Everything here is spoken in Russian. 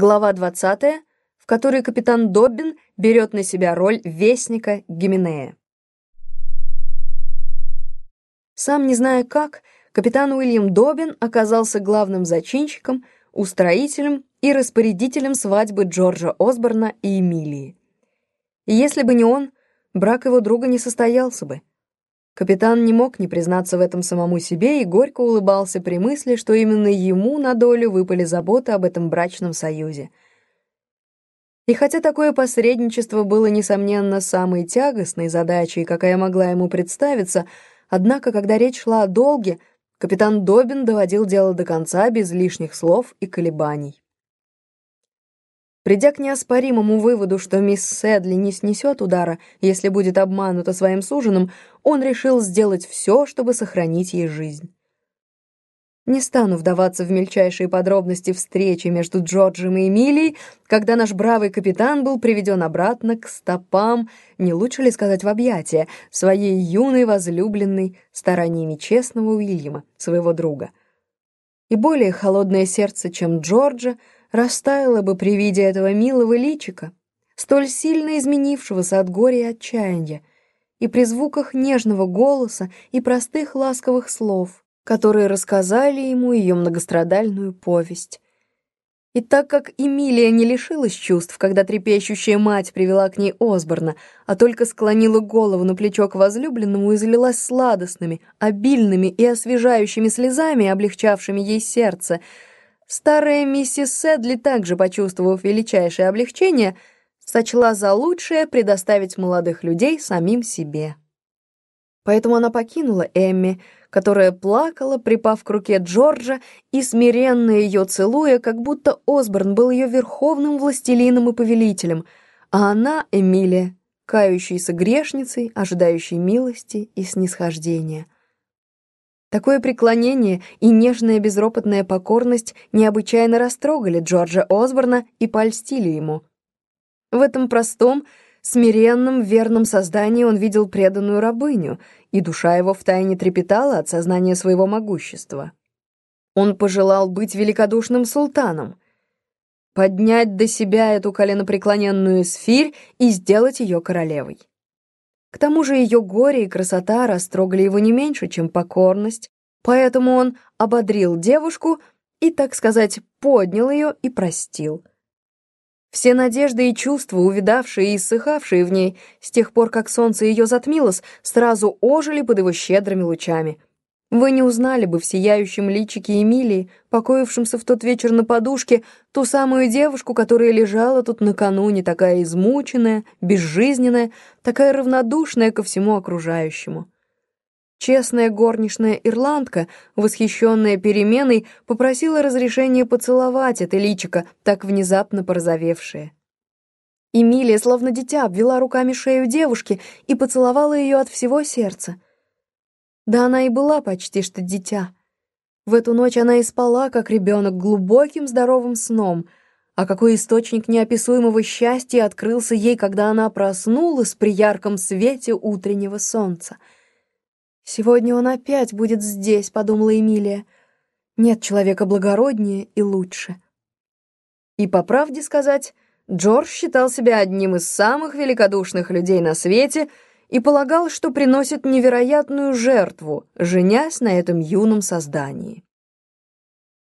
Глава 20, в которой капитан Доббин берет на себя роль вестника Гименея. Сам не зная как, капитан Уильям Доббин оказался главным зачинщиком, устроителем и распорядителем свадьбы Джорджа Осборна и Эмилии. И если бы не он, брак его друга не состоялся бы. Капитан не мог не признаться в этом самому себе и горько улыбался при мысли, что именно ему на долю выпали заботы об этом брачном союзе. И хотя такое посредничество было, несомненно, самой тягостной задачей, какая могла ему представиться, однако, когда речь шла о долге, капитан Добин доводил дело до конца без лишних слов и колебаний. Придя к неоспоримому выводу, что мисс Сэдли не снесет удара, если будет обманута своим суженым, он решил сделать все, чтобы сохранить ей жизнь. Не стану вдаваться в мельчайшие подробности встречи между Джорджем и Эмилией, когда наш бравый капитан был приведен обратно к стопам, не лучше ли сказать в объятия, своей юной возлюбленной стараниями честного Уильяма, своего друга. И более холодное сердце, чем Джорджа, растаяла бы при виде этого милого личика, столь сильно изменившегося от горя и отчаяния, и при звуках нежного голоса и простых ласковых слов, которые рассказали ему ее многострадальную повесть. И так как Эмилия не лишилась чувств, когда трепещущая мать привела к ней Осборна, а только склонила голову на плечо к возлюбленному и залилась сладостными, обильными и освежающими слезами, облегчавшими ей сердце, Старая миссис Сэдли, также почувствовав величайшее облегчение, сочла за лучшее предоставить молодых людей самим себе. Поэтому она покинула Эмми, которая плакала, припав к руке Джорджа и смиренно ее целуя, как будто Осборн был ее верховным властелином и повелителем, а она, Эмилия, кающейся грешницей, ожидающей милости и снисхождения. Такое преклонение и нежная безропотная покорность необычайно растрогали Джорджа Осборна и польстили ему. В этом простом, смиренном, верном создании он видел преданную рабыню, и душа его втайне трепетала от сознания своего могущества. Он пожелал быть великодушным султаном, поднять до себя эту коленопреклоненную сфирь и сделать ее королевой. К тому же ее горе и красота растрогали его не меньше, чем покорность, поэтому он ободрил девушку и, так сказать, поднял ее и простил. Все надежды и чувства, увидавшие и иссыхавшие в ней, с тех пор, как солнце ее затмилось, сразу ожили под его щедрыми лучами. Вы не узнали бы в сияющем личике Эмилии, покоившемся в тот вечер на подушке, ту самую девушку, которая лежала тут накануне, такая измученная, безжизненная, такая равнодушная ко всему окружающему. Честная горничная ирландка, восхищенная переменой, попросила разрешения поцеловать это личико, так внезапно порозовевшее. Эмилия, словно дитя, обвела руками шею девушки и поцеловала ее от всего сердца — да она и была почти что дитя. В эту ночь она и спала, как ребенок, глубоким здоровым сном. А какой источник неописуемого счастья открылся ей, когда она проснулась при ярком свете утреннего солнца. «Сегодня он опять будет здесь», — подумала Эмилия. «Нет человека благороднее и лучше». И по правде сказать, Джордж считал себя одним из самых великодушных людей на свете — и полагал, что приносит невероятную жертву, женясь на этом юном создании.